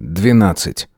12.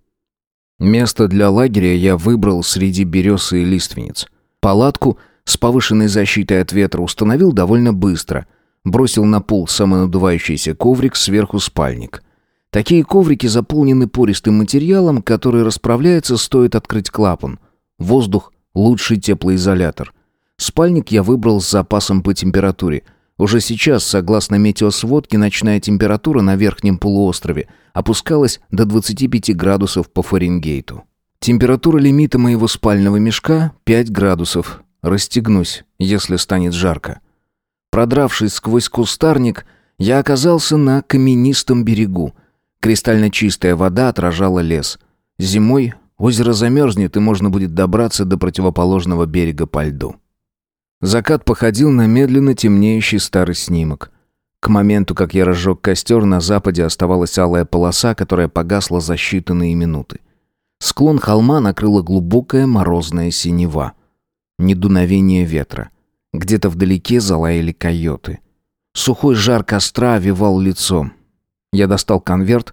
Место для лагеря я выбрал среди берез и лиственниц. Палатку с повышенной защитой от ветра установил довольно быстро. Бросил на пол самонадувающийся коврик, сверху спальник. Такие коврики заполнены пористым материалом, который расправляется, стоит открыть клапан. Воздух – лучший теплоизолятор. Спальник я выбрал с запасом по температуре – уже сейчас, согласно метеосводке, ночная температура на верхнем полуострове опускалась до 25 градусов по Фаренгейту. Температура лимита моего спального мешка 5 градусов. Расстегнусь, если станет жарко. Продравшись сквозь кустарник, я оказался на каменистом берегу. Кристально чистая вода отражала лес. Зимой озеро замерзнет, и можно будет добраться до противоположного берега по льду. Закат походил на медленно темнеющий старый снимок. К моменту, как я разжег костер, на западе оставалась алая полоса, которая погасла за считанные минуты. Склон холма накрыла глубокая морозная синева. Недуновение ветра. Где-то вдалеке залаяли койоты. Сухой жар костра овивал лицо. Я достал конверт,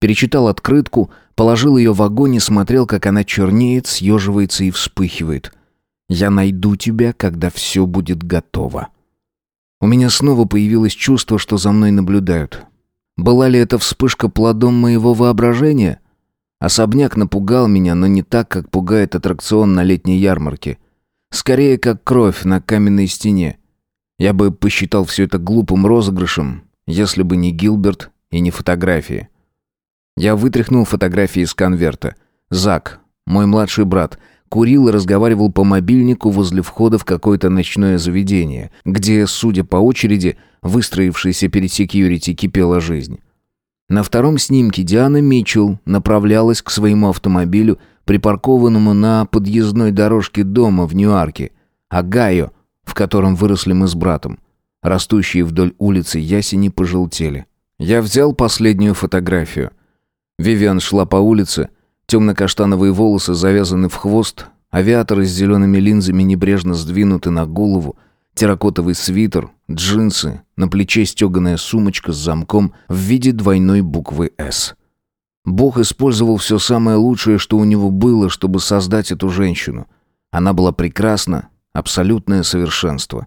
перечитал открытку, положил ее в огонь и смотрел, как она чернеет, съеживается и вспыхивает. Я найду тебя, когда все будет готово. У меня снова появилось чувство, что за мной наблюдают. Была ли это вспышка плодом моего воображения? Особняк напугал меня, но не так, как пугает аттракцион на летней ярмарке. Скорее, как кровь на каменной стене. Я бы посчитал все это глупым розыгрышем, если бы не Гилберт и не фотографии. Я вытряхнул фотографии из конверта. Зак, мой младший брат, курил и разговаривал по мобильнику возле входа в какое-то ночное заведение, где, судя по очереди, выстроившейся перед секьюрити, кипела жизнь. На втором снимке Диана Митчелл направлялась к своему автомобилю, припаркованному на подъездной дорожке дома в Ньюарке, а Гайо, в котором выросли мы с братом. Растущие вдоль улицы ясени пожелтели. Я взял последнюю фотографию. Вивиан шла по улице, Темно-каштановые волосы завязаны в хвост, авиаторы с зелеными линзами небрежно сдвинуты на голову, терракотовый свитер, джинсы, на плече стеганая сумочка с замком в виде двойной буквы «С». Бог использовал все самое лучшее, что у него было, чтобы создать эту женщину. Она была прекрасна, абсолютное совершенство.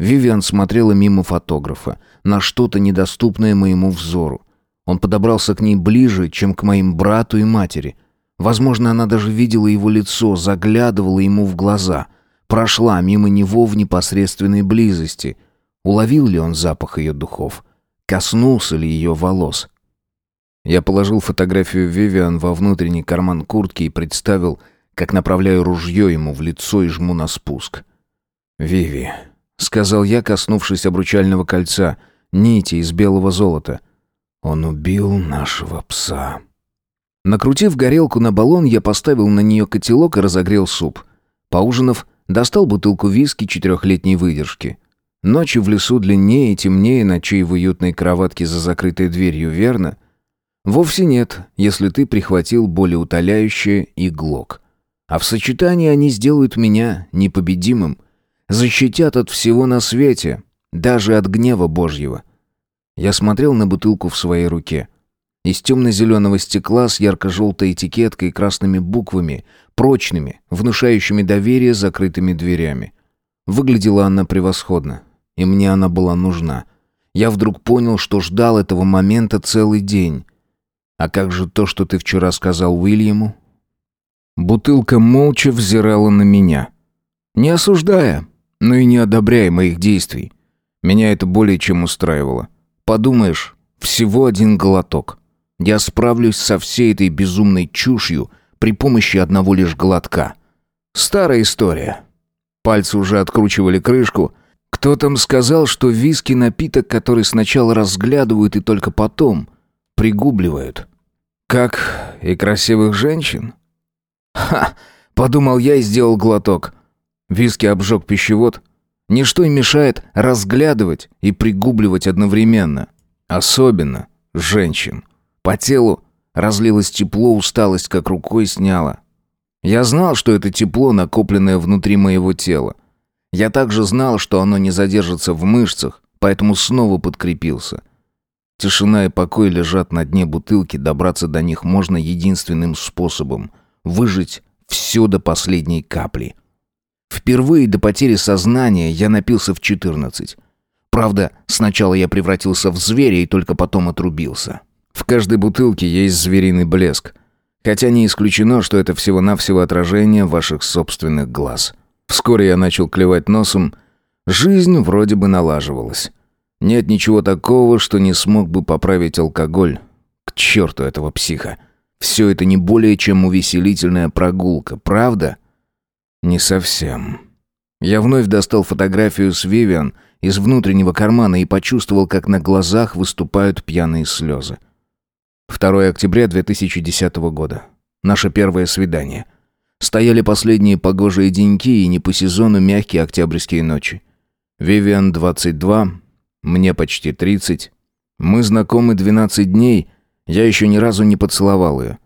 Вивиан смотрела мимо фотографа, на что-то недоступное моему взору. Он подобрался к ней ближе, чем к моим брату и матери – Возможно, она даже видела его лицо, заглядывала ему в глаза, прошла мимо него в непосредственной близости. Уловил ли он запах ее духов? Коснулся ли ее волос? Я положил фотографию Вивиан во внутренний карман куртки и представил, как направляю ружье ему в лицо и жму на спуск. «Виви», — сказал я, коснувшись обручального кольца, нити из белого золота. «Он убил нашего пса». Накрутив горелку на баллон, я поставил на нее котелок и разогрел суп. Поужинав, достал бутылку виски четырехлетней выдержки. Ночи в лесу длиннее и темнее ночей в уютной кроватке за закрытой дверью, верно? Вовсе нет, если ты прихватил более утоляющее и глок. А в сочетании они сделают меня непобедимым. Защитят от всего на свете, даже от гнева Божьего. Я смотрел на бутылку в своей руке — из темно-зеленого стекла с ярко-желтой этикеткой и красными буквами, прочными, внушающими доверие закрытыми дверями. Выглядела она превосходно, и мне она была нужна. Я вдруг понял, что ждал этого момента целый день. А как же то, что ты вчера сказал Уильяму? Бутылка молча взирала на меня. Не осуждая, но и не одобряя моих действий. Меня это более чем устраивало. Подумаешь, всего один глоток. Я справлюсь со всей этой безумной чушью при помощи одного лишь глотка. Старая история. Пальцы уже откручивали крышку. Кто там сказал, что виски напиток, который сначала разглядывают и только потом пригубливают? Как и красивых женщин? Ха! Подумал я и сделал глоток. Виски обжег пищевод. Ничто не мешает разглядывать и пригубливать одновременно. Особенно женщин. По телу разлилось тепло, усталость как рукой сняла. Я знал, что это тепло, накопленное внутри моего тела. Я также знал, что оно не задержится в мышцах, поэтому снова подкрепился. Тишина и покой лежат на дне бутылки, добраться до них можно единственным способом — выжить все до последней капли. Впервые до потери сознания я напился в 14. Правда, сначала я превратился в зверя и только потом отрубился. В каждой бутылке есть звериный блеск. Хотя не исключено, что это всего-навсего отражение ваших собственных глаз. Вскоре я начал клевать носом. Жизнь вроде бы налаживалась. Нет ничего такого, что не смог бы поправить алкоголь. К черту этого психа. Все это не более чем увеселительная прогулка, правда? Не совсем. Я вновь достал фотографию с Вивиан из внутреннего кармана и почувствовал, как на глазах выступают пьяные слезы. 2 октября 2010 года. Наше первое свидание. Стояли последние погожие деньки и не по сезону мягкие октябрьские ночи. Вивиан 22, мне почти 30. Мы знакомы 12 дней, я еще ни разу не поцеловал ее.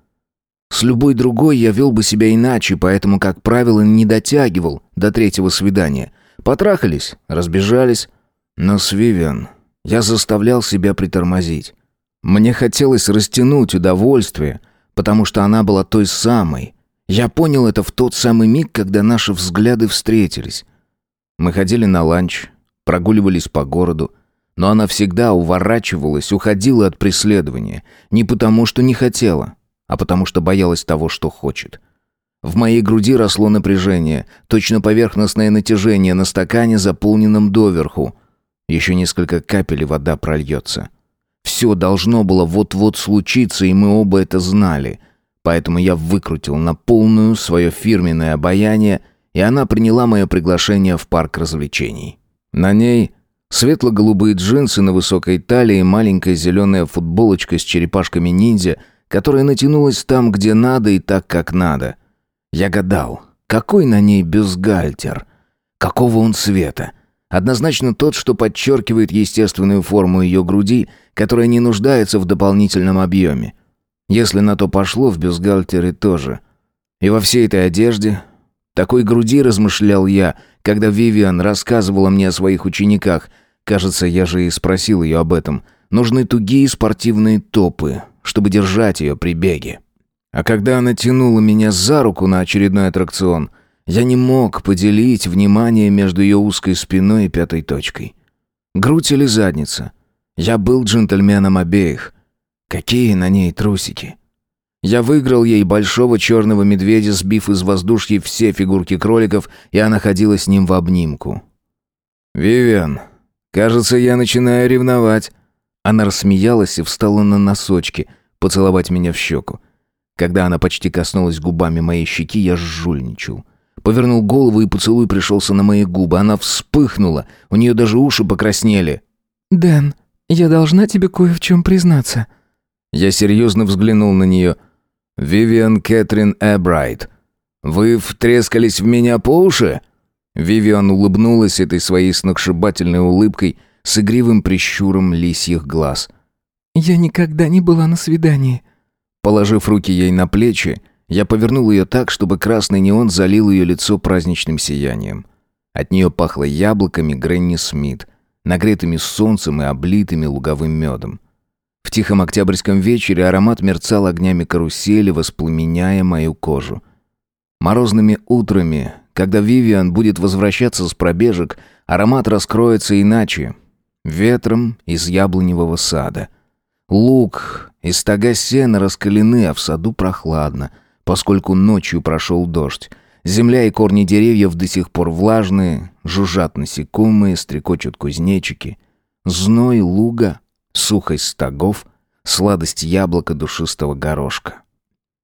С любой другой я вел бы себя иначе, поэтому, как правило, не дотягивал до третьего свидания. Потрахались, разбежались. Но с Вивиан я заставлял себя притормозить. Мне хотелось растянуть удовольствие, потому что она была той самой. Я понял это в тот самый миг, когда наши взгляды встретились. Мы ходили на ланч, прогуливались по городу, но она всегда уворачивалась, уходила от преследования. Не потому, что не хотела, а потому, что боялась того, что хочет. В моей груди росло напряжение, точно поверхностное натяжение на стакане, заполненном доверху. Еще несколько капель, вода прольется. Все должно было вот-вот случиться, и мы оба это знали. Поэтому я выкрутил на полную свое фирменное обаяние, и она приняла мое приглашение в парк развлечений. На ней Светло-голубые джинсы на высокой талии и маленькая зеленая футболочка с черепашками ниндзя, которая натянулась там, где надо и так, как надо. Я гадал, какой на ней бюстгальтер? Какого он цвета? Однозначно тот, что подчеркивает естественную форму ее груди, которая не нуждается в дополнительном объеме. Если на то пошло, в бюстгальтере тоже. И во всей этой одежде, такой груди размышлял я, когда Вивиан рассказывала мне о своих учениках – Кажется, я же и спросил ее об этом. Нужны тугие спортивные топы, чтобы держать ее при беге. А когда она тянула меня за руку на очередной аттракцион, я не мог поделить внимание между ее узкой спиной и пятой точкой. Грудь или задница? Я был джентльменом обеих. Какие на ней трусики? Я выиграл ей большого черного медведя, сбив из воздушки все фигурки кроликов, и она ходила с ним в обнимку. «Вивиан, Кажется, я начинаю ревновать». Она рассмеялась и встала на носочки, поцеловать меня в щеку. Когда она почти коснулась губами моей щеки, я жульничал. Повернул голову, и поцелуй пришелся на мои губы. Она вспыхнула, у нее даже уши покраснели. «Дэн, я должна тебе кое в чем признаться». Я серьезно взглянул на нее. «Вивиан Кэтрин Эбрайт, вы втрескались в меня по уши?» Вивиан улыбнулась этой своей сногсшибательной улыбкой с игривым прищуром лисьих глаз. «Я никогда не была на свидании». Положив руки ей на плечи, я повернул ее так, чтобы красный неон залил ее лицо праздничным сиянием. От нее пахло яблоками Гренни Смит, нагретыми солнцем и облитыми луговым медом. В тихом октябрьском вечере аромат мерцал огнями карусели, воспламеняя мою кожу. Морозными утрами когда Вивиан будет возвращаться с пробежек, аромат раскроется иначе. Ветром из яблоневого сада. Лук и стога сена раскалены, а в саду прохладно, поскольку ночью прошел дождь. Земля и корни деревьев до сих пор влажные, жужжат насекомые, стрекочут кузнечики. Зной луга, сухость стогов, сладость яблока душистого горошка.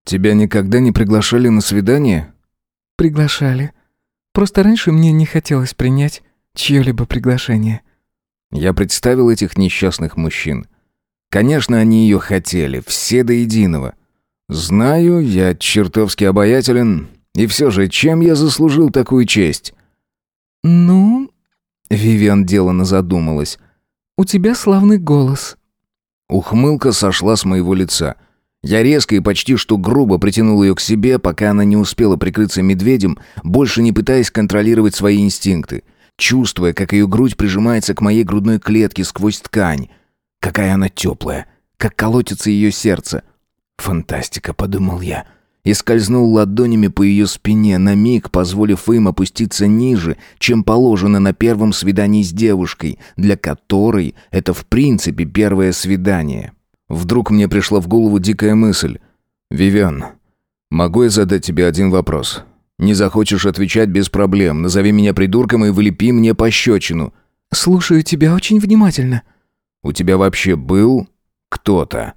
«Тебя никогда не приглашали на свидание?» «Приглашали. Просто раньше мне не хотелось принять чье-либо приглашение». Я представил этих несчастных мужчин. Конечно, они ее хотели, все до единого. Знаю, я чертовски обаятелен, и все же, чем я заслужил такую честь? «Ну...» — Вивиан делано задумалась. «У тебя славный голос». Ухмылка сошла с моего лица — я резко и почти что грубо притянул ее к себе, пока она не успела прикрыться медведем, больше не пытаясь контролировать свои инстинкты, чувствуя, как ее грудь прижимается к моей грудной клетке сквозь ткань. Какая она теплая, как колотится ее сердце. Фантастика, подумал я. И скользнул ладонями по ее спине, на миг позволив им опуститься ниже, чем положено на первом свидании с девушкой, для которой это в принципе первое свидание. Вдруг мне пришла в голову дикая мысль. «Вивиан, могу я задать тебе один вопрос? Не захочешь отвечать без проблем. Назови меня придурком и вылепи мне пощечину». «Слушаю тебя очень внимательно». «У тебя вообще был кто-то?»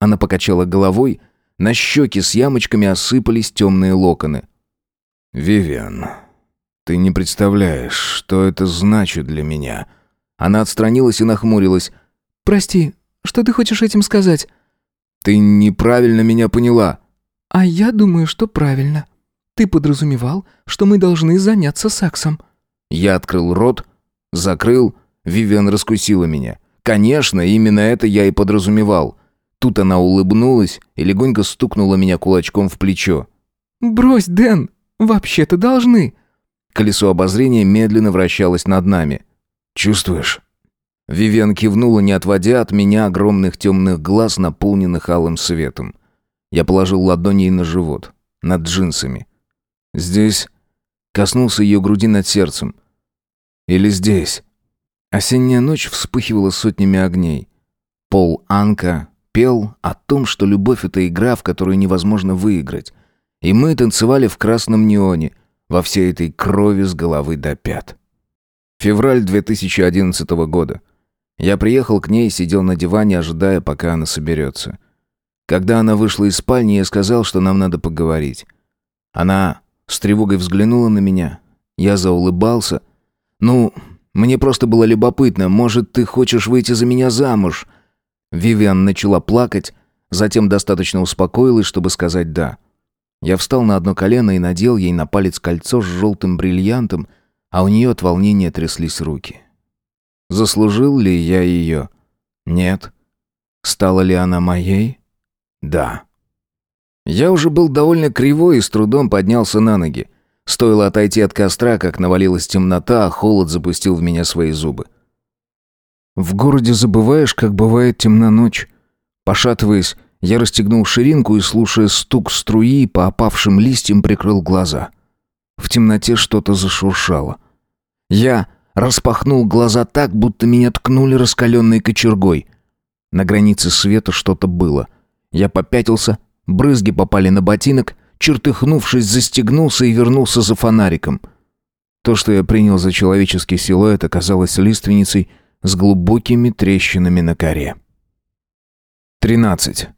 Она покачала головой. На щеки с ямочками осыпались темные локоны. «Вивиан, ты не представляешь, что это значит для меня». Она отстранилась и нахмурилась. «Прости, что ты хочешь этим сказать?» «Ты неправильно меня поняла». «А я думаю, что правильно. Ты подразумевал, что мы должны заняться сексом». Я открыл рот, закрыл, Вивиан раскусила меня. Конечно, именно это я и подразумевал. Тут она улыбнулась и легонько стукнула меня кулачком в плечо. «Брось, Дэн, вообще-то должны». Колесо обозрения медленно вращалось над нами. «Чувствуешь?» Вивиан кивнула, не отводя от меня огромных темных глаз, наполненных алым светом. Я положил ладони ей на живот, над джинсами. Здесь коснулся ее груди над сердцем. Или здесь. Осенняя ночь вспыхивала сотнями огней. Пол Анка пел о том, что любовь — это игра, в которую невозможно выиграть. И мы танцевали в красном неоне, во всей этой крови с головы до пят. Февраль 2011 года. Я приехал к ней и сидел на диване, ожидая, пока она соберется. Когда она вышла из спальни, я сказал, что нам надо поговорить. Она с тревогой взглянула на меня. Я заулыбался. «Ну, мне просто было любопытно. Может, ты хочешь выйти за меня замуж?» Вивиан начала плакать, затем достаточно успокоилась, чтобы сказать «да». Я встал на одно колено и надел ей на палец кольцо с желтым бриллиантом, а у нее от волнения тряслись руки. Заслужил ли я ее? Нет. Стала ли она моей? Да. Я уже был довольно кривой и с трудом поднялся на ноги. Стоило отойти от костра, как навалилась темнота, а холод запустил в меня свои зубы. В городе забываешь, как бывает темна ночь. Пошатываясь, я расстегнул ширинку и, слушая стук струи по опавшим листьям, прикрыл глаза. В темноте что-то зашуршало. Я распахнул глаза так, будто меня ткнули раскаленной кочергой. На границе света что-то было. Я попятился, Брызги попали на ботинок, чертыхнувшись, застегнулся и вернулся за фонариком. То, что я принял за человеческий силуэт, оказалось лиственницей с глубокими трещинами на коре. 13.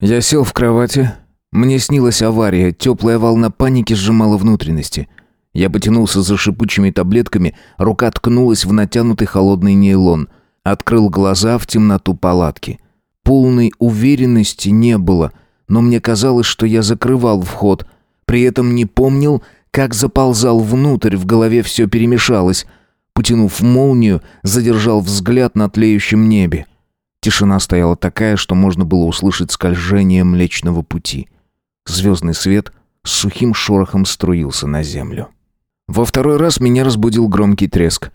Я сел в кровати. Мне снилась авария, теплая волна паники сжимала внутренности. Я потянулся за шипучими таблетками, рука ткнулась в натянутый холодный нейлон. Открыл глаза в темноту палатки. Полной уверенности не было, но мне казалось, что я закрывал вход. При этом не помнил, как заползал внутрь, в голове все перемешалось. Потянув молнию, задержал взгляд на тлеющем небе. Тишина стояла такая, что можно было услышать скольжение Млечного Пути. Звездный свет с сухим шорохом струился на землю. Во второй раз меня разбудил громкий треск.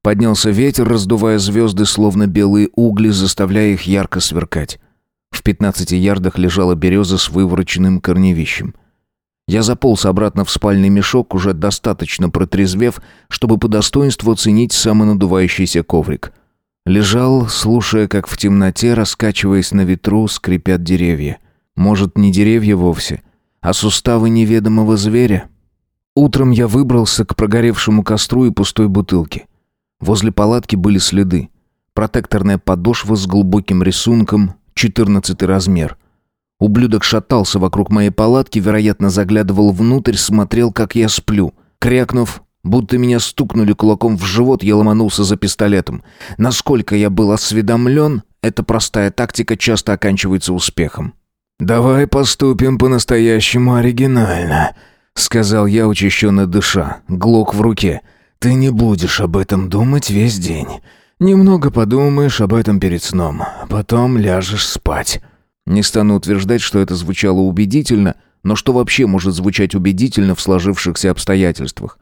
Поднялся ветер, раздувая звезды, словно белые угли, заставляя их ярко сверкать. В пятнадцати ярдах лежала береза с вывороченным корневищем. Я заполз обратно в спальный мешок, уже достаточно протрезвев, чтобы по достоинству оценить самонадувающийся коврик. Лежал, слушая, как в темноте, раскачиваясь на ветру, скрипят деревья. Может, не деревья вовсе, а суставы неведомого зверя? Утром я выбрался к прогоревшему костру и пустой бутылке. Возле палатки были следы. Протекторная подошва с глубоким рисунком, 14 размер. Ублюдок шатался вокруг моей палатки, вероятно, заглядывал внутрь, смотрел, как я сплю. Крякнув, будто меня стукнули кулаком в живот, я ломанулся за пистолетом. Насколько я был осведомлен, эта простая тактика часто оканчивается успехом. «Давай поступим по-настоящему оригинально», — сказал я, учащенно дыша, глок в руке — ты не будешь об этом думать весь день. Немного подумаешь об этом перед сном, потом ляжешь спать. Не стану утверждать, что это звучало убедительно, но что вообще может звучать убедительно в сложившихся обстоятельствах?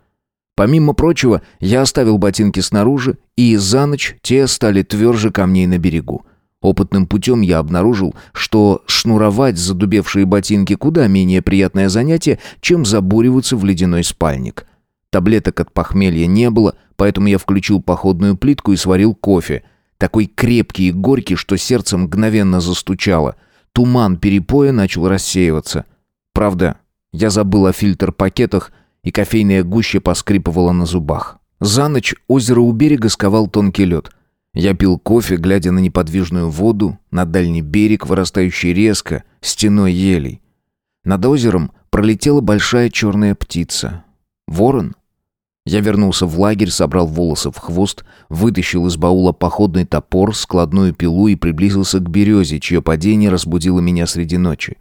Помимо прочего, я оставил ботинки снаружи, и за ночь те стали тверже камней на берегу. Опытным путем я обнаружил, что шнуровать задубевшие ботинки куда менее приятное занятие, чем забуриваться в ледяной спальник. Таблеток от похмелья не было, поэтому я включил походную плитку и сварил кофе. Такой крепкий и горький, что сердце мгновенно застучало. Туман перепоя начал рассеиваться. Правда, я забыл о фильтр-пакетах, и кофейная гуща поскрипывала на зубах. За ночь озеро у берега сковал тонкий лед. Я пил кофе, глядя на неподвижную воду, на дальний берег, вырастающий резко, стеной елей. Над озером пролетела большая черная птица. Ворон? Я вернулся в лагерь, собрал волосы в хвост, вытащил из баула походный топор, складную пилу и приблизился к березе, чье падение разбудило меня среди ночи.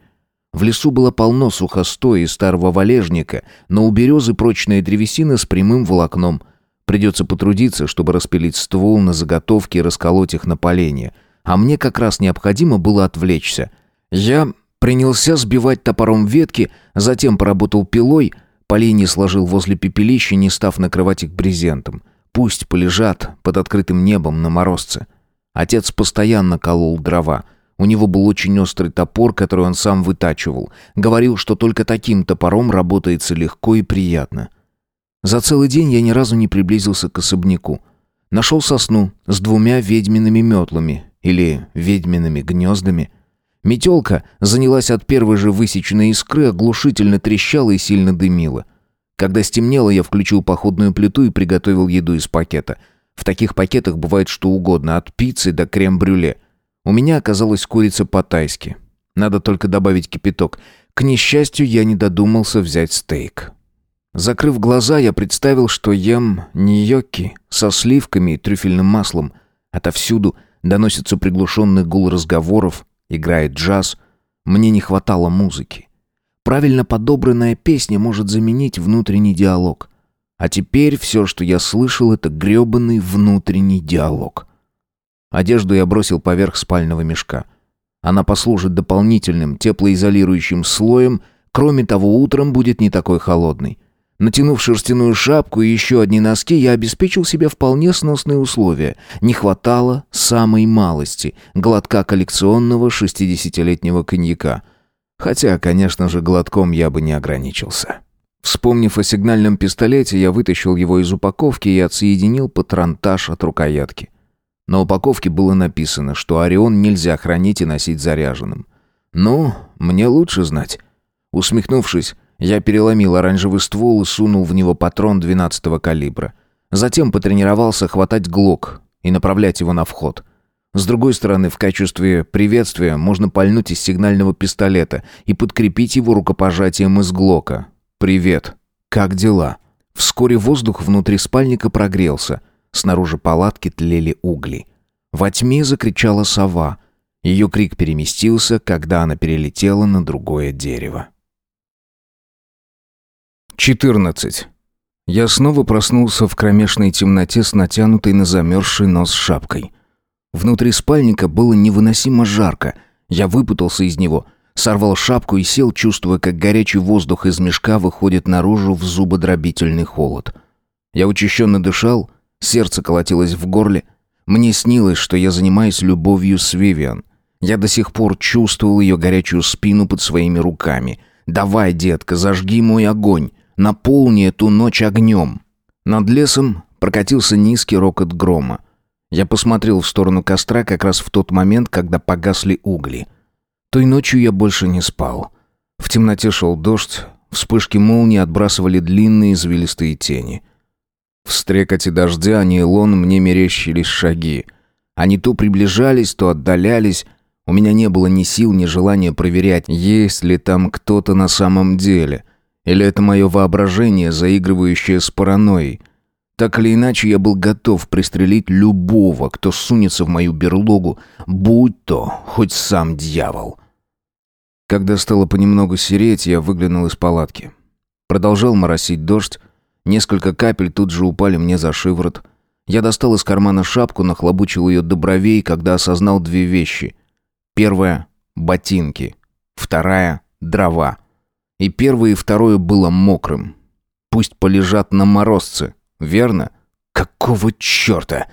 В лесу было полно сухостоя и старого валежника, но у березы прочная древесина с прямым волокном. Придется потрудиться, чтобы распилить ствол на заготовки и расколоть их на поленья. А мне как раз необходимо было отвлечься. Я принялся сбивать топором ветки, затем поработал пилой, поленья сложил возле пепелища, не став накрывать их брезентом. Пусть полежат под открытым небом на морозце. Отец постоянно колол дрова. У него был очень острый топор, который он сам вытачивал. Говорил, что только таким топором работается легко и приятно. За целый день я ни разу не приблизился к особняку. Нашел сосну с двумя ведьмиными метлами или ведьмиными гнездами. Метелка занялась от первой же высеченной искры, оглушительно трещала и сильно дымила. Когда стемнело, я включил походную плиту и приготовил еду из пакета. В таких пакетах бывает что угодно, от пиццы до крем-брюле. У меня оказалась курица по-тайски. Надо только добавить кипяток. К несчастью, я не додумался взять стейк. Закрыв глаза, я представил, что ем ньокки со сливками и трюфельным маслом. Отовсюду доносится приглушенный гул разговоров, играет джаз. Мне не хватало музыки. Правильно подобранная песня может заменить внутренний диалог. А теперь все, что я слышал, это грёбаный внутренний диалог. Одежду я бросил поверх спального мешка. Она послужит дополнительным теплоизолирующим слоем, кроме того, утром будет не такой холодный. Натянув шерстяную шапку и еще одни носки, я обеспечил себе вполне сносные условия. Не хватало самой малости — глотка коллекционного шестидесятилетнего коньяка. Хотя, конечно же, глотком я бы не ограничился. Вспомнив о сигнальном пистолете, я вытащил его из упаковки и отсоединил патронтаж от рукоятки. На упаковке было написано, что Орион нельзя хранить и носить заряженным. «Ну, мне лучше знать». Усмехнувшись, я переломил оранжевый ствол и сунул в него патрон 12-го калибра. Затем потренировался хватать глок и направлять его на вход. С другой стороны, в качестве приветствия можно пальнуть из сигнального пистолета и подкрепить его рукопожатием из глока. «Привет. Как дела?» Вскоре воздух внутри спальника прогрелся – Снаружи палатки тлели угли. Во тьме закричала сова. Ее крик переместился, когда она перелетела на другое дерево. 14. Я снова проснулся в кромешной темноте с натянутой на замерзший нос шапкой. Внутри спальника было невыносимо жарко. Я выпутался из него, сорвал шапку и сел, чувствуя, как горячий воздух из мешка выходит наружу в зубодробительный холод. Я учащенно дышал, Сердце колотилось в горле. Мне снилось, что я занимаюсь любовью с Вивиан. Я до сих пор чувствовал ее горячую спину под своими руками. «Давай, детка, зажги мой огонь. Наполни эту ночь огнем». Над лесом прокатился низкий рокот грома. Я посмотрел в сторону костра как раз в тот момент, когда погасли угли. Той ночью я больше не спал. В темноте шел дождь, вспышки молнии отбрасывали длинные извилистые тени — в стрекоте дождя нейлон мне мерещились шаги. Они то приближались, то отдалялись. У меня не было ни сил, ни желания проверять, есть ли там кто-то на самом деле. Или это мое воображение, заигрывающее с паранойей. Так или иначе, я был готов пристрелить любого, кто сунется в мою берлогу, будь то хоть сам дьявол. Когда стало понемногу сереть, я выглянул из палатки. Продолжал моросить дождь, Несколько капель тут же упали мне за шиворот. Я достал из кармана шапку, нахлобучил ее до бровей, когда осознал две вещи. Первая — ботинки. Вторая — дрова. И первое и второе было мокрым. Пусть полежат на морозце. Верно? Какого черта?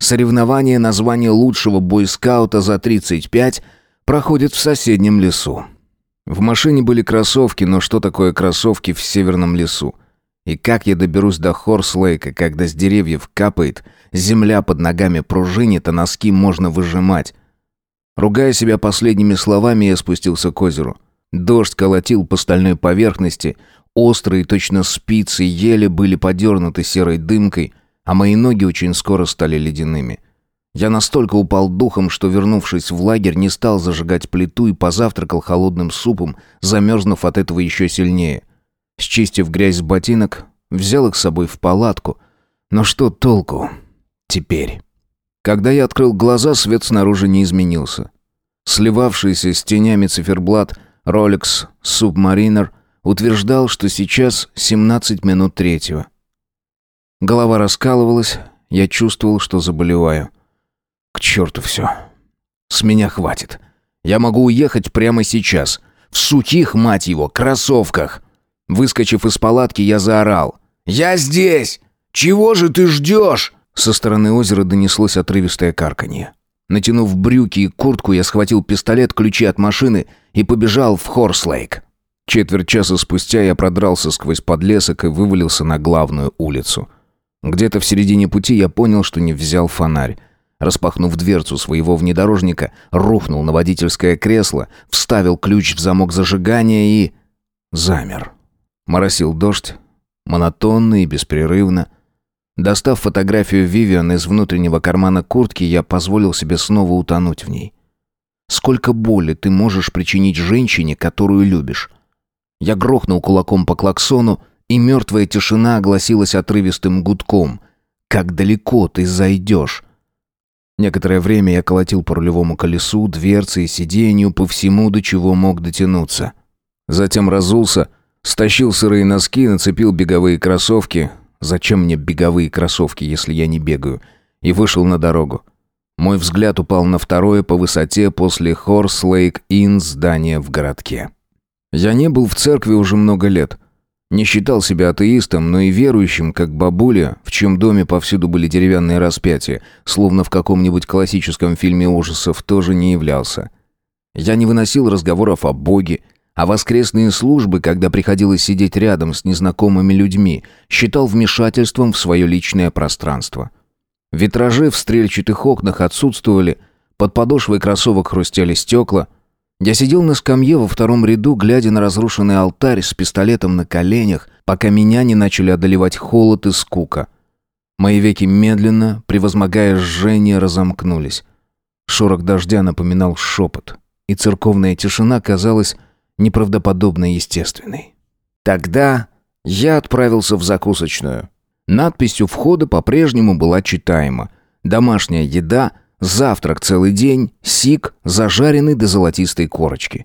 Соревнование на звание лучшего бойскаута за 35 проходит в соседнем лесу. В машине были кроссовки, но что такое кроссовки в северном лесу? И как я доберусь до Хорслейка, когда с деревьев капает, земля под ногами пружинит, а носки можно выжимать? Ругая себя последними словами, я спустился к озеру. Дождь колотил по стальной поверхности, острые точно спицы еле были подернуты серой дымкой, а мои ноги очень скоро стали ледяными. Я настолько упал духом, что, вернувшись в лагерь, не стал зажигать плиту и позавтракал холодным супом, замерзнув от этого еще сильнее. Счистив грязь с ботинок, взял их с собой в палатку. Но что толку теперь? Когда я открыл глаза, свет снаружи не изменился. Сливавшийся с тенями циферблат Rolex Submariner утверждал, что сейчас 17 минут третьего. Голова раскалывалась, я чувствовал, что заболеваю. К черту все. С меня хватит. Я могу уехать прямо сейчас. В сухих, мать его, кроссовках. Выскочив из палатки, я заорал. «Я здесь! Чего же ты ждешь?» Со стороны озера донеслось отрывистое карканье. Натянув брюки и куртку, я схватил пистолет, ключи от машины и побежал в Хорслейк. Четверть часа спустя я продрался сквозь подлесок и вывалился на главную улицу. Где-то в середине пути я понял, что не взял фонарь. Распахнув дверцу своего внедорожника, рухнул на водительское кресло, вставил ключ в замок зажигания и... замер. Моросил дождь, монотонно и беспрерывно. Достав фотографию Вивиан из внутреннего кармана куртки, я позволил себе снова утонуть в ней. Сколько боли ты можешь причинить женщине, которую любишь? Я грохнул кулаком по клаксону, и мертвая тишина огласилась отрывистым гудком. «Как далеко ты зайдешь?» Некоторое время я колотил по рулевому колесу, дверце и сиденью, по всему, до чего мог дотянуться. Затем разулся, стащил сырые носки, нацепил беговые кроссовки. Зачем мне беговые кроссовки, если я не бегаю? И вышел на дорогу. Мой взгляд упал на второе по высоте после Хорс Лейк Инн здание в городке. Я не был в церкви уже много лет. Не считал себя атеистом, но и верующим, как бабуля, в чьем доме повсюду были деревянные распятия, словно в каком-нибудь классическом фильме ужасов, тоже не являлся. Я не выносил разговоров о Боге, а воскресные службы, когда приходилось сидеть рядом с незнакомыми людьми, считал вмешательством в свое личное пространство. Витражи в стрельчатых окнах отсутствовали, под подошвой кроссовок хрустели стекла — я сидел на скамье во втором ряду, глядя на разрушенный алтарь с пистолетом на коленях, пока меня не начали одолевать холод и скука. Мои веки медленно, превозмогая жжение, разомкнулись. Шорох дождя напоминал шепот, и церковная тишина казалась неправдоподобно естественной. Тогда я отправился в закусочную. Надпись у входа по-прежнему была читаема. «Домашняя еда – Завтрак целый день, сик, зажаренный до золотистой корочки.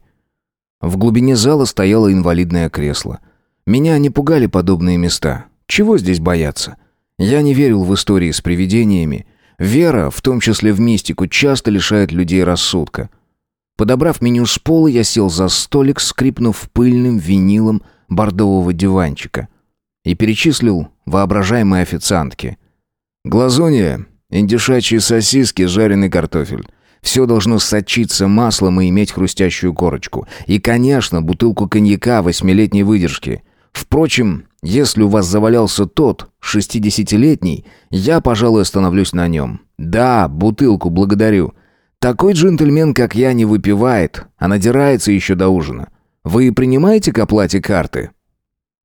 В глубине зала стояло инвалидное кресло. Меня не пугали подобные места. Чего здесь бояться? Я не верил в истории с привидениями. Вера, в том числе в мистику, часто лишает людей рассудка. Подобрав меню с пола, я сел за столик, скрипнув пыльным винилом бордового диванчика. И перечислил воображаемые официантки. «Глазунья, Индюшачьи сосиски, жареный картофель. Все должно сочиться маслом и иметь хрустящую корочку. И, конечно, бутылку коньяка восьмилетней выдержки. Впрочем, если у вас завалялся тот, шестидесятилетний, я, пожалуй, остановлюсь на нем. Да, бутылку, благодарю. Такой джентльмен, как я, не выпивает, а надирается еще до ужина. Вы принимаете к оплате карты?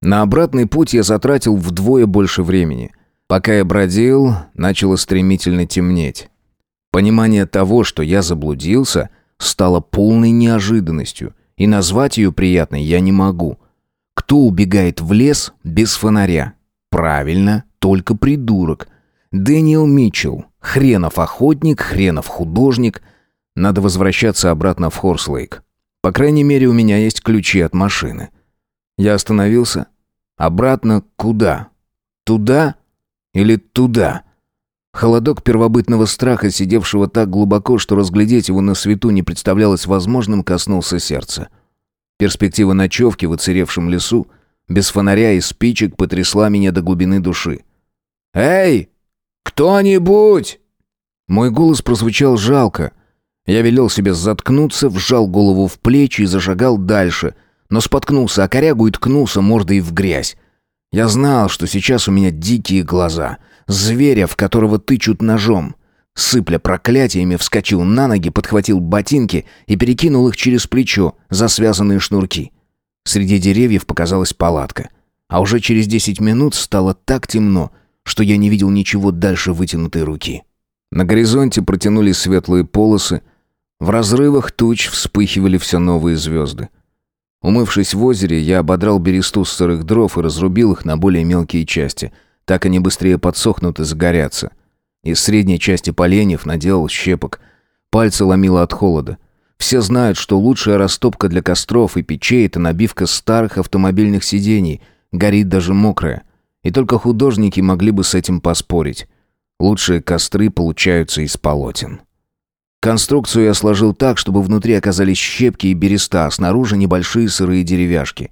На обратный путь я затратил вдвое больше времени – Пока я бродил, начало стремительно темнеть. Понимание того, что я заблудился, стало полной неожиданностью, и назвать ее приятной я не могу. Кто убегает в лес без фонаря? Правильно, только придурок. Дэниел Митчелл. Хренов охотник, хренов художник. Надо возвращаться обратно в Хорслейк. По крайней мере, у меня есть ключи от машины. Я остановился. Обратно куда? Туда, или туда? Холодок первобытного страха, сидевшего так глубоко, что разглядеть его на свету не представлялось возможным, коснулся сердца. Перспектива ночевки в оцаревшем лесу без фонаря и спичек потрясла меня до глубины души. «Эй, кто-нибудь!» Мой голос прозвучал жалко. Я велел себе заткнуться, вжал голову в плечи и зашагал дальше, но споткнулся о корягу и ткнулся мордой в грязь. Я знал, что сейчас у меня дикие глаза, зверя, в которого тычут ножом. Сыпля проклятиями, вскочил на ноги, подхватил ботинки и перекинул их через плечо за связанные шнурки. Среди деревьев показалась палатка. А уже через десять минут стало так темно, что я не видел ничего дальше вытянутой руки. На горизонте протянулись светлые полосы, в разрывах туч вспыхивали все новые звезды. Умывшись в озере, я ободрал бересту с сырых дров и разрубил их на более мелкие части. Так они быстрее подсохнут и загорятся. Из средней части поленьев наделал щепок. Пальцы ломило от холода. Все знают, что лучшая растопка для костров и печей – это набивка старых автомобильных сидений. Горит даже мокрая. И только художники могли бы с этим поспорить. Лучшие костры получаются из полотен. Конструкцию я сложил так, чтобы внутри оказались щепки и береста, а снаружи небольшие сырые деревяшки.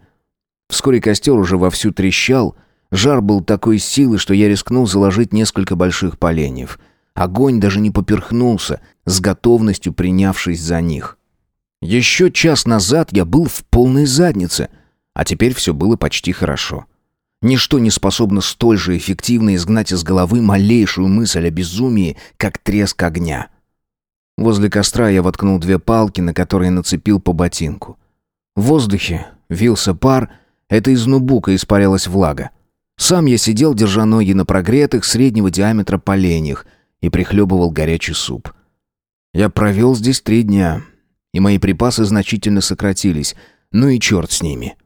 Вскоре костер уже вовсю трещал, жар был такой силы, что я рискнул заложить несколько больших поленьев. Огонь даже не поперхнулся, с готовностью принявшись за них. Еще час назад я был в полной заднице, а теперь все было почти хорошо. Ничто не способно столь же эффективно изгнать из головы малейшую мысль о безумии, как треск огня. Возле костра я воткнул две палки, на которые нацепил по ботинку. В воздухе вился пар, это из нубука испарялась влага. Сам я сидел, держа ноги на прогретых среднего диаметра поленьях и прихлебывал горячий суп. Я провел здесь три дня, и мои припасы значительно сократились, ну и черт с ними.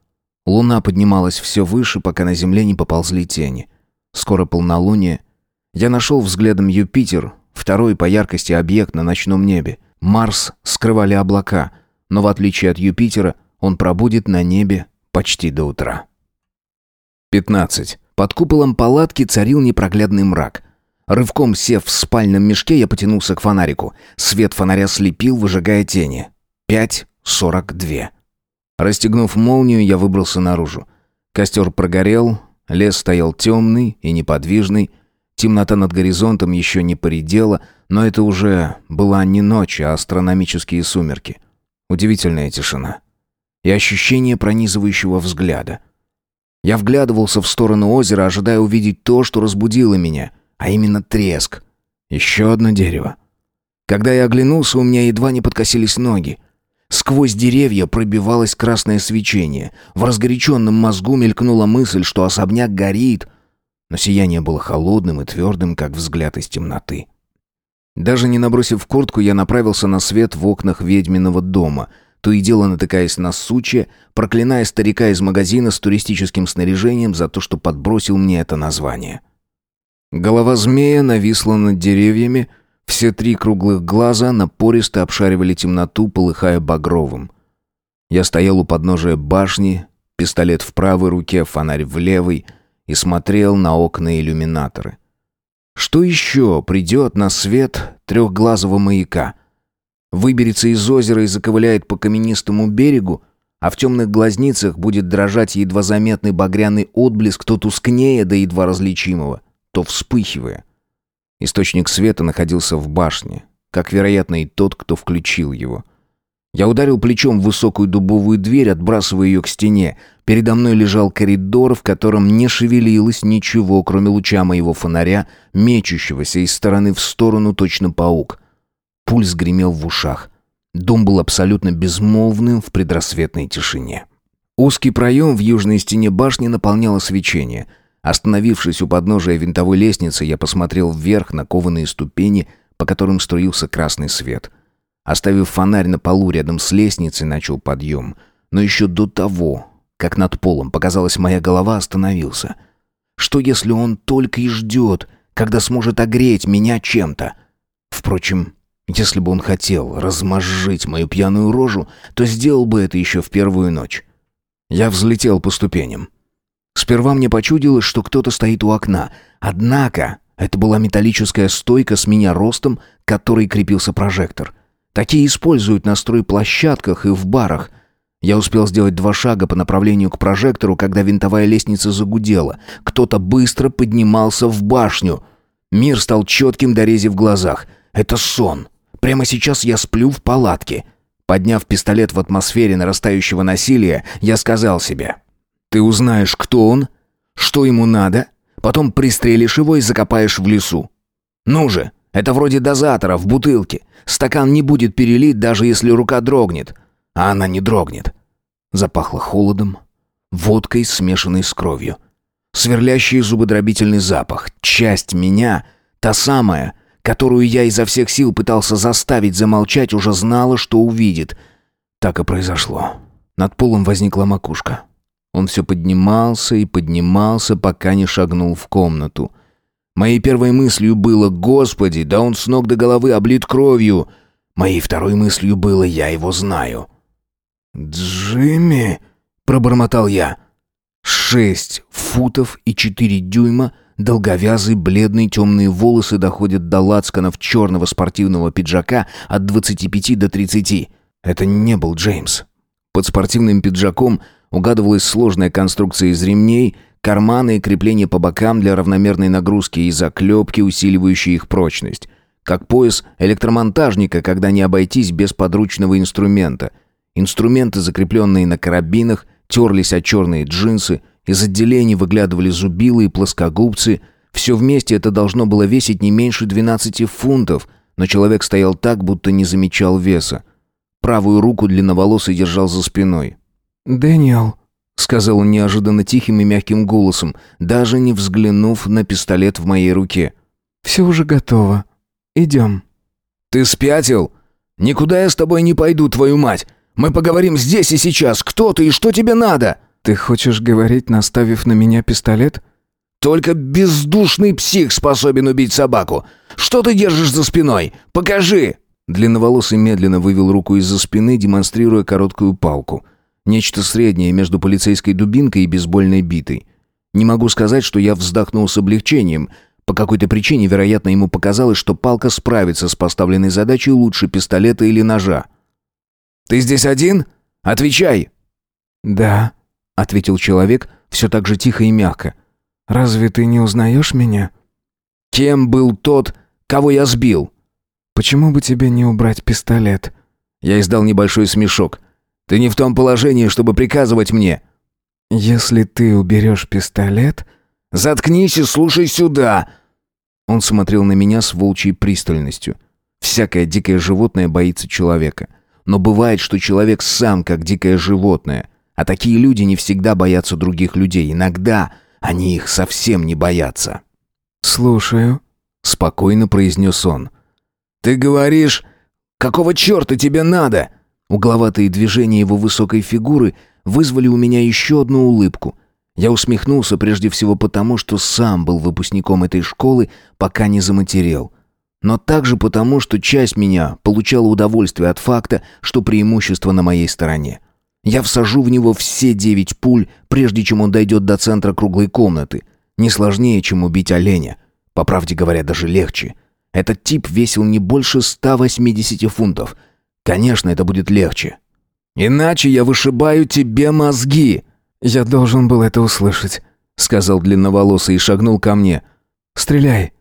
Луна поднималась все выше, пока на земле не поползли тени. Скоро полнолуние. Я нашел взглядом Юпитер, Второй по яркости объект на ночном небе. Марс скрывали облака, но в отличие от Юпитера, он пробудет на небе почти до утра. 15. Под куполом палатки царил непроглядный мрак. Рывком сев в спальном мешке, я потянулся к фонарику. Свет фонаря слепил, выжигая тени. 5.42. Расстегнув молнию, я выбрался наружу. Костер прогорел, лес стоял темный и неподвижный, Темнота над горизонтом еще не поредела, но это уже была не ночь, а астрономические сумерки. Удивительная тишина. И ощущение пронизывающего взгляда. Я вглядывался в сторону озера, ожидая увидеть то, что разбудило меня, а именно треск. Еще одно дерево. Когда я оглянулся, у меня едва не подкосились ноги. Сквозь деревья пробивалось красное свечение. В разгоряченном мозгу мелькнула мысль, что особняк горит, но сияние было холодным и твердым, как взгляд из темноты. Даже не набросив куртку, я направился на свет в окнах ведьминого дома, то и дело натыкаясь на сучья, проклиная старика из магазина с туристическим снаряжением за то, что подбросил мне это название. Голова змея нависла над деревьями, все три круглых глаза напористо обшаривали темноту, полыхая багровым. Я стоял у подножия башни, пистолет в правой руке, фонарь в левой — и смотрел на окна иллюминаторы. Что еще придет на свет трехглазого маяка? Выберется из озера и заковыляет по каменистому берегу, а в темных глазницах будет дрожать едва заметный багряный отблеск то тускнее до едва различимого, то вспыхивая. Источник света находился в башне, как, вероятно, и тот, кто включил его — я ударил плечом в высокую дубовую дверь, отбрасывая ее к стене. Передо мной лежал коридор, в котором не шевелилось ничего, кроме луча моего фонаря, мечущегося из стороны в сторону точно паук. Пульс гремел в ушах. Дом был абсолютно безмолвным в предрассветной тишине. Узкий проем в южной стене башни наполняло свечение. Остановившись у подножия винтовой лестницы, я посмотрел вверх на кованые ступени, по которым струился красный свет — Оставив фонарь на полу рядом с лестницей, начал подъем. Но еще до того, как над полом показалась моя голова, остановился. Что если он только и ждет, когда сможет огреть меня чем-то? Впрочем, если бы он хотел размозжить мою пьяную рожу, то сделал бы это еще в первую ночь. Я взлетел по ступеням. Сперва мне почудилось, что кто-то стоит у окна. Однако это была металлическая стойка с меня ростом, к которой крепился прожектор — Такие используют на стройплощадках и в барах. Я успел сделать два шага по направлению к прожектору, когда винтовая лестница загудела. Кто-то быстро поднимался в башню. Мир стал четким до рези в глазах. Это сон. Прямо сейчас я сплю в палатке. Подняв пистолет в атмосфере нарастающего насилия, я сказал себе. «Ты узнаешь, кто он, что ему надо, потом пристрелишь его и закопаешь в лесу. Ну же, это вроде дозатора в бутылке. Стакан не будет перелит, даже если рука дрогнет. А она не дрогнет. Запахло холодом, водкой, смешанной с кровью. Сверлящий зубодробительный запах. Часть меня, та самая, которую я изо всех сил пытался заставить замолчать, уже знала, что увидит. Так и произошло. Над полом возникла макушка. Он все поднимался и поднимался, пока не шагнул в комнату. Моей первой мыслью было «Господи, да он с ног до головы облит кровью!» Моей второй мыслью было «Я его знаю». «Джимми!» — пробормотал я. Шесть футов и четыре дюйма, долговязый, бледный, темные волосы доходят до лацканов черного спортивного пиджака от двадцати пяти до тридцати. Это не был Джеймс. Под спортивным пиджаком угадывалась сложная конструкция из ремней, карманы и крепления по бокам для равномерной нагрузки и заклепки, усиливающие их прочность. Как пояс электромонтажника, когда не обойтись без подручного инструмента — Инструменты, закрепленные на карабинах, терлись о черные джинсы, из отделений выглядывали зубилы и плоскогубцы. Все вместе это должно было весить не меньше 12 фунтов, но человек стоял так, будто не замечал веса. Правую руку длинноволосый держал за спиной. «Дэниел», — сказал он неожиданно тихим и мягким голосом, даже не взглянув на пистолет в моей руке. «Все уже готово. Идем». «Ты спятил? Никуда я с тобой не пойду, твою мать! Мы поговорим здесь и сейчас. Кто ты и что тебе надо?» «Ты хочешь говорить, наставив на меня пистолет?» «Только бездушный псих способен убить собаку. Что ты держишь за спиной? Покажи!» Длинноволосый медленно вывел руку из-за спины, демонстрируя короткую палку. Нечто среднее между полицейской дубинкой и бейсбольной битой. Не могу сказать, что я вздохнул с облегчением. По какой-то причине, вероятно, ему показалось, что палка справится с поставленной задачей лучше пистолета или ножа. «Ты здесь один? Отвечай!» «Да», — ответил человек, все так же тихо и мягко. «Разве ты не узнаешь меня?» «Кем был тот, кого я сбил?» «Почему бы тебе не убрать пистолет?» Я издал небольшой смешок. «Ты не в том положении, чтобы приказывать мне». «Если ты уберешь пистолет...» «Заткнись и слушай сюда!» Он смотрел на меня с волчьей пристальностью. Всякое дикое животное боится человека. Но бывает, что человек сам как дикое животное. А такие люди не всегда боятся других людей. Иногда они их совсем не боятся. «Слушаю», — спокойно произнес он. «Ты говоришь, какого черта тебе надо?» Угловатые движения его высокой фигуры вызвали у меня еще одну улыбку. Я усмехнулся прежде всего потому, что сам был выпускником этой школы, пока не заматерел но также потому, что часть меня получала удовольствие от факта, что преимущество на моей стороне. Я всажу в него все девять пуль, прежде чем он дойдет до центра круглой комнаты. Не сложнее, чем убить оленя. По правде говоря, даже легче. Этот тип весил не больше 180 фунтов. Конечно, это будет легче. Иначе я вышибаю тебе мозги. Я должен был это услышать, сказал длинноволосый и шагнул ко мне. Стреляй.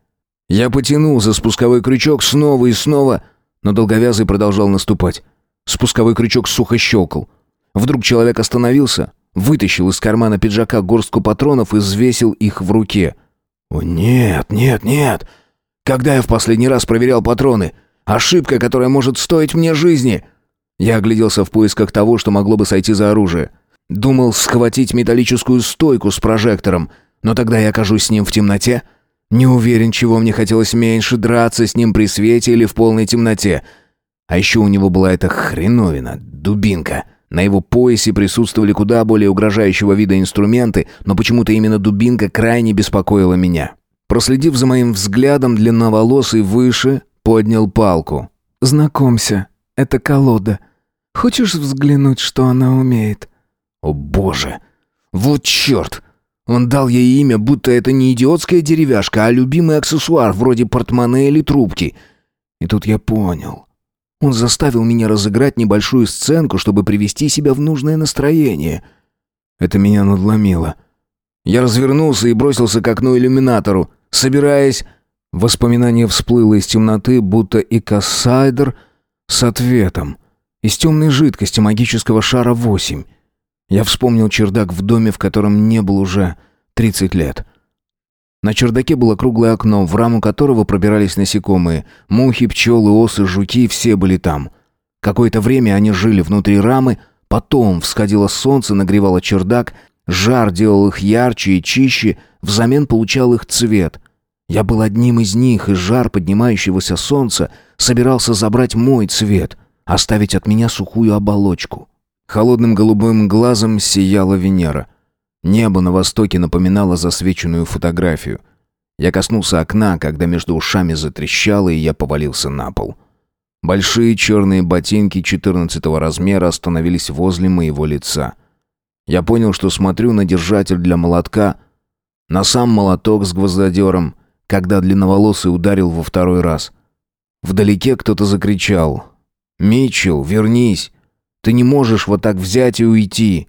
Я потянул за спусковой крючок снова и снова, но долговязый продолжал наступать. Спусковой крючок сухо щелкал. Вдруг человек остановился, вытащил из кармана пиджака горстку патронов и взвесил их в руке. «О, нет, нет, нет! Когда я в последний раз проверял патроны? Ошибка, которая может стоить мне жизни!» Я огляделся в поисках того, что могло бы сойти за оружие. Думал схватить металлическую стойку с прожектором, но тогда я окажусь с ним в темноте — не уверен, чего мне хотелось меньше, драться с ним при свете или в полной темноте. А еще у него была эта хреновина, дубинка. На его поясе присутствовали куда более угрожающего вида инструменты, но почему-то именно дубинка крайне беспокоила меня. Проследив за моим взглядом, длинноволосый выше поднял палку. «Знакомься, это колода. Хочешь взглянуть, что она умеет?» «О боже! Вот черт! Он дал ей имя, будто это не идиотская деревяшка, а любимый аксессуар, вроде портмоне или трубки. И тут я понял. Он заставил меня разыграть небольшую сценку, чтобы привести себя в нужное настроение. Это меня надломило. Я развернулся и бросился к окну иллюминатору, собираясь... Воспоминание всплыло из темноты, будто и кассайдер с ответом. Из темной жидкости магического шара восемь. Я вспомнил чердак в доме, в котором не был уже 30 лет. На чердаке было круглое окно, в раму которого пробирались насекомые. Мухи, пчелы, осы, жуки — все были там. Какое-то время они жили внутри рамы, потом всходило солнце, нагревало чердак, жар делал их ярче и чище, взамен получал их цвет. Я был одним из них, и жар поднимающегося солнца собирался забрать мой цвет, оставить от меня сухую оболочку. Холодным голубым глазом сияла Венера — Небо на востоке напоминало засвеченную фотографию. Я коснулся окна, когда между ушами затрещало, и я повалился на пол. Большие черные ботинки 14 размера остановились возле моего лица. Я понял, что смотрю на держатель для молотка, на сам молоток с гвоздодером, когда длинноволосый ударил во второй раз. Вдалеке кто-то закричал. «Митчелл, вернись! Ты не можешь вот так взять и уйти!»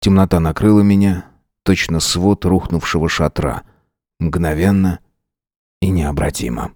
Темнота накрыла меня, точно свод рухнувшего шатра. Мгновенно и необратимо.